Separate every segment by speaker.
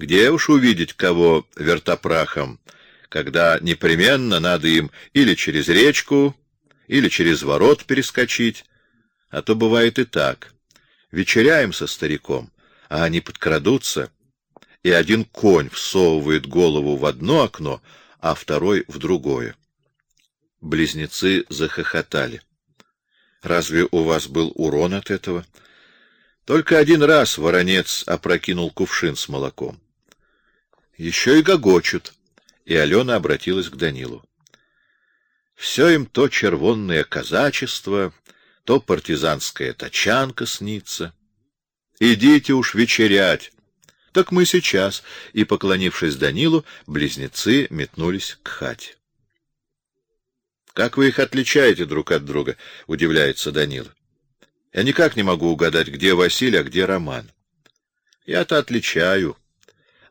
Speaker 1: Где уж увидеть кого вертопрахом, когда непременно надо им или через речку, или через ворот перескочить, а то бывает и так. Вечеряем со стариком, а они подкрадутся, и один конь всовывает голову в одно окно, а второй в другое. Близнецы захохотали. Разве у вас был урон от этого? Только один раз воронец опрокинул кувшин с молоком. Еще и гогочут. И Алена обратилась к Данилу. Все им то червонное казачество, то партизанская тачанка снится. Идите уж вечерять. Так мы сейчас. И поклонившись Данилу, близнецы метнулись к хате. Как вы их отличаете друг от друга? удивляется Данила. Я никак не могу угадать, где Василий, а где Роман. Я-то отличаю,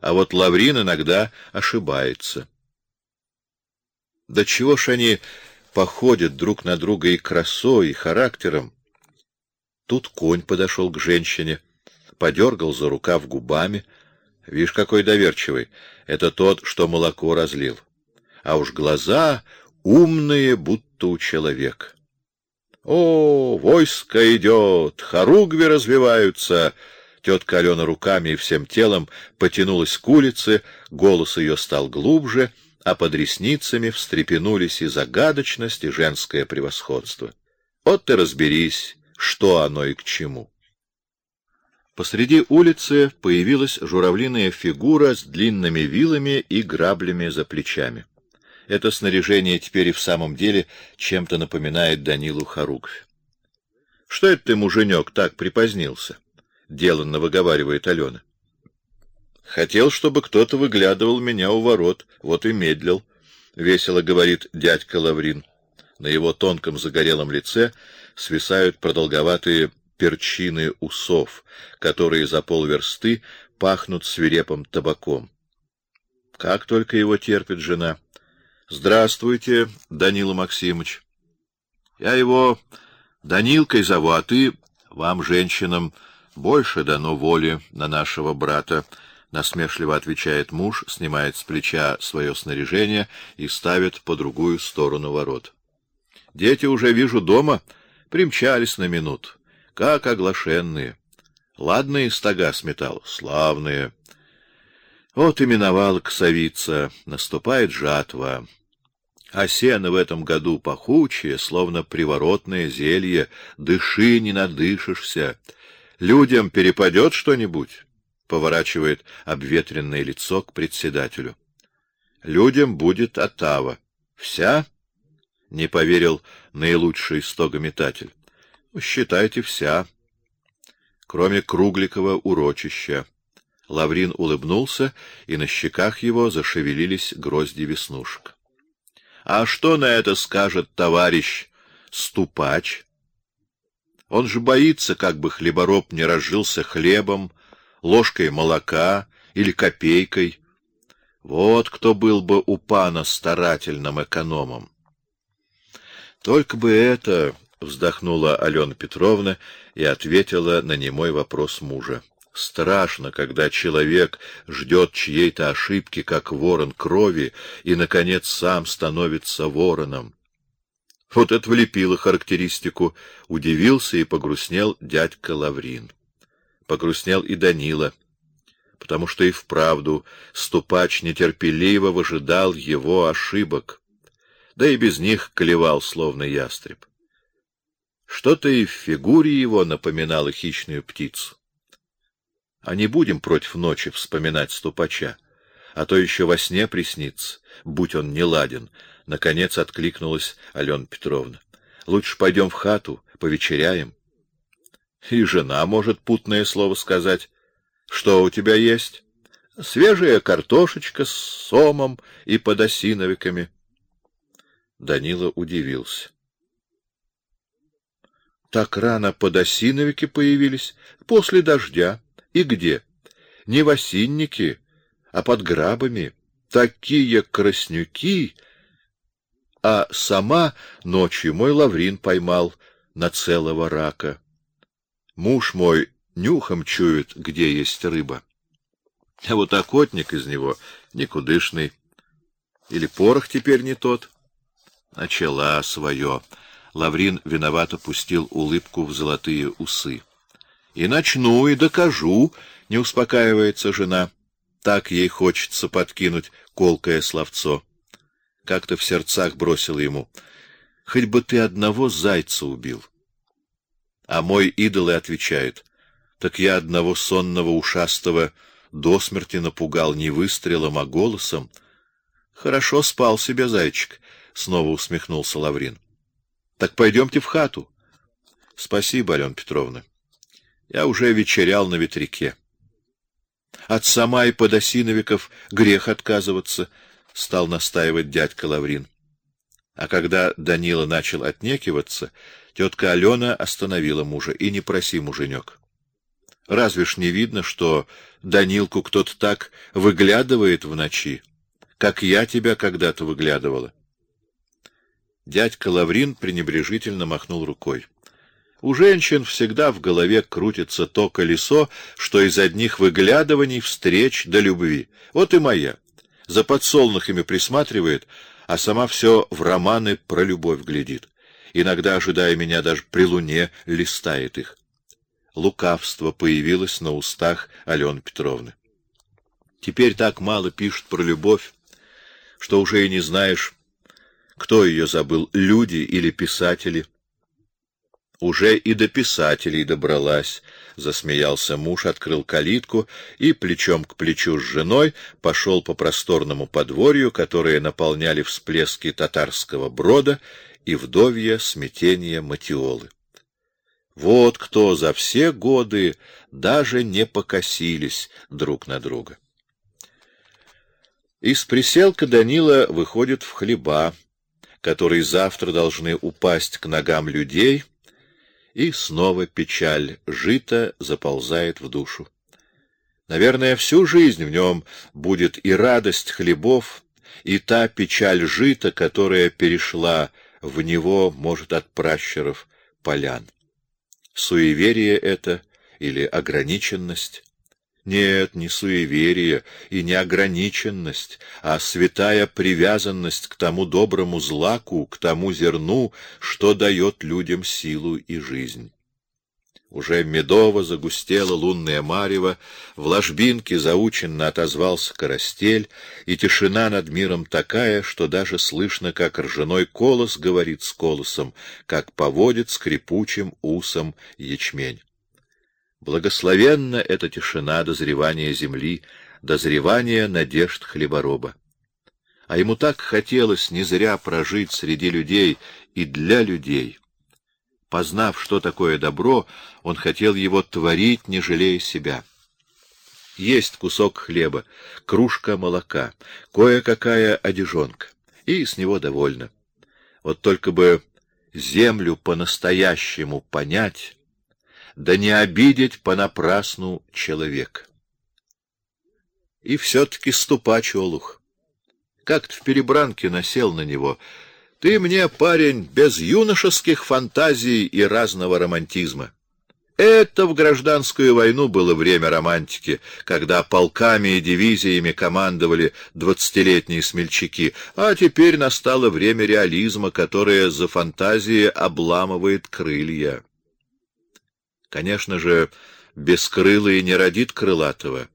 Speaker 1: а вот Лаврин иногда ошибается. Да чего ж они походят друг на друга и красой, и характером? Тут конь подошел к женщине, подергал за рукав губами. Видишь, какой доверчивый. Это тот, что молоко разлил. А уж глаза умные, будто у человека. О, войско идет, хоругви развиваются. Тетка Алена руками и всем телом потянулась к улице, голос ее стал глубже, а под ресницами встрепенулись и загадочность, и женское превосходство. Вот ты разберись, что оно и к чему. Посреди улицы появилась журавлиная фигура с длинными вилами и граблями за плечами. Это снаряжение теперь и в самом деле чем-то напоминает Данилу Харуквь. Что это ты, муженек, так припозднился? Деланно выговаривает Алена. Хотел, чтобы кто-то выглядывал меня у ворот, вот и медлил, весело говорит дядька Лаврин. На его тонком загорелом лице свисают продолговатые перчины усов, которые за полверсты пахнут свирепым табаком. Как только его терпит жена. Здравствуйте, Данила Максимович. Я его Данилкой зову, а ты вам женщинам больше дано воли на нашего брата, насмешливо отвечает муж, снимает с плеча свое снаряжение и ставит по другую сторону ворот. Дети уже вижу дома, примчались на минут, как оглашенные. Ладные стога сметал, славные. Вот и миновала ксовица, наступает жатва. А сено в этом году пахучее, словно приворотное зелье, дыши не надышишься. Людям перепадет что-нибудь, поворачивает обветренное лицо к председателю. Людям будет отава. Вся? Не поверил наилучший стогометатель. Ну, считайте вся. Кроме Кругликова урочища. Лаврин улыбнулся, и на щеках его зашевелились грозди веснушек. А что на это скажет товарищ ступач? Он же боится, как бы хлебороб не разжился хлебом, ложкой молока или копейкой. Вот кто был бы у пана старательным экономом. Только бы это, вздохнула Алена Петровна и ответила на немой вопрос мужа. Страшно, когда человек ждет чьей-то ошибки, как ворон крови, и наконец сам становится вороном. Вот это влепило характеристику, удивился и погрустнел дядька Лаврин. Погрустнел и Данила, потому что и вправду ступач нетерпеливо выжидал его ошибок, да и без них клевал словно ястреб. Что-то и в фигуре его напоминало хищную птицу. А не будем против ночи вспоминать ступача, а то еще во сне приснится, будь он не ладен. Наконец откликнулась Алена Петровна. Лучше пойдем в хату, повечеряем. И жена может путное слово сказать. Что у тебя есть? Свежая картошечка с сомом и подосиновиками. Данила удивился. Так рано подосиновики появились после дождя. И где? Не в осиннике, а под грабами. Такие краснюки! А сама ночью мой лаврин поймал на целого рака. Муж мой нюхом чует, где есть рыба. А вот охотник из него никудышный. Или порох теперь не тот? Начала свое. Лаврин виновато пустил улыбку в золотые усы. И начну, и докажу, не успокаивается жена. Так ей хочется подкинуть колкое словцо. Как-то в сердцах бросила ему: "Хоть бы ты одного зайца убил". А мой идол и отвечает: "Так я одного сонного ушастого до смерти напугал не выстрелом, а голосом". Хорошо спал себе зайчик, снова усмехнулся Лаврин. Так пойдемте в хату. Спасибо, Алена Петровна. Я уже вечерял на ветряке. От сама и подосиновиков грех отказываться, стал настаивать дядька Лаврин. А когда Данила начал отнекиваться, тетка Алена остановила мужа: "И не проси, муженек. Разве ж не видно, что Данилку кто-то так выглядывает в ночи, как я тебя когда-то выглядывала?" Дядька Лаврин пренебрежительно махнул рукой. У женщин всегда в голове крутится то колесо, что из одних выглядываний, встреч до любви. Вот и моя. За подсолнухами присматривает, а сама все в романы про любовь глядит. Иногда, ожидая меня даже при луне, листает их. Лукавство появилось на устах Алены Петровны. Теперь так мало пишут про любовь, что уже и не знаешь, кто ее забыл, люди или писатели. Уже и до писателей добралась, засмеялся муж, открыл калитку и плечом к плечу с женой пошел по просторному подворью, которое наполняли всплески татарского брода и вдовье смятение матиолы. Вот кто за все годы даже не покосились друг на друга. Из приселка Данила выходит в хлеба, которые завтра должны упасть к ногам людей и снова печаль жито заползает в душу. Наверное, всю жизнь в нем будет и радость хлебов, и та печаль жита, которая перешла в него, может, от пращуров полян. Суеверие это или ограниченность? Нет, не суеверие и не ограниченность, а святая привязанность к тому доброму злаку, к тому зерну, что дает людям силу и жизнь. Уже медово загустела лунная марево, в ложбинке заученно отозвался карастель, и тишина над миром такая, что даже слышно, как ржаной колос говорит с колосом, как поводит скрипучим усом ячмень. Благословенна эта тишина дозревания земли, дозревания надежд хлебороба. А ему так хотелось не зря прожить среди людей и для людей. Познав, что такое добро, он хотел его творить, не жалея себя. Есть кусок хлеба, кружка молока, кое-какая одежонка, и с него довольно. Вот только бы землю по-настоящему понять, да не обидеть понапрасну человека. И все-таки ступач олух. Как-то в перебранке насел на него. Ты мне, парень, без юношеских фантазий и разного романтизма. Это в гражданскую войну было время романтики, когда полками и дивизиями командовали двадцатилетние смельчаки, а теперь настало время реализма, которое за фантазии обламывает крылья. Конечно же, бескрылый не родит крылатого,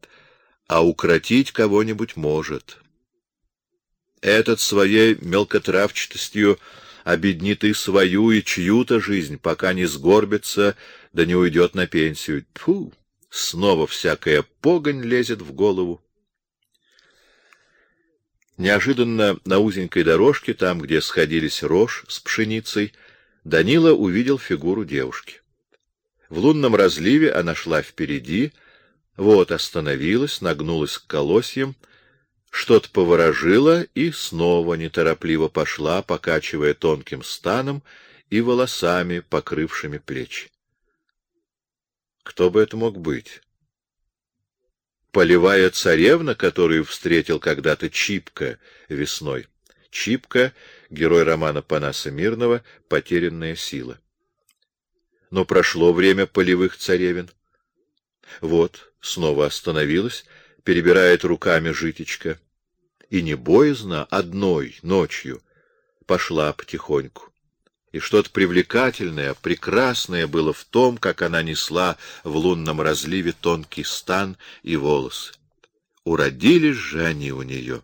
Speaker 1: а укротить кого-нибудь может. Этот своей мелкотравчатостью обеднит и свою, и чью-то жизнь, пока не сгорбится, да не уйдет на пенсию. Фу, снова всякая погонь лезет в голову. Неожиданно на узенькой дорожке, там, где сходились рожь с пшеницей, Данила увидел фигуру девушки. В лунном разливе она шла впереди, вот остановилась, нагнулась к колосьям, что-то поворожила и снова неторопливо пошла, покачивая тонким станом и волосами, покрывшими плечи. Кто бы это мог быть? Полевая царевна, которую встретил когда-то Чипка весной. Чипка — герой романа Панаса Мирного «Потерянная сила» но прошло время полевых царевин. Вот, снова остановилась, перебирает руками житечка. И не боязно одной ночью пошла потихоньку. И что-то привлекательное, прекрасное было в том, как она несла в лунном разливе тонкий стан и волосы. Уродились же они у нее.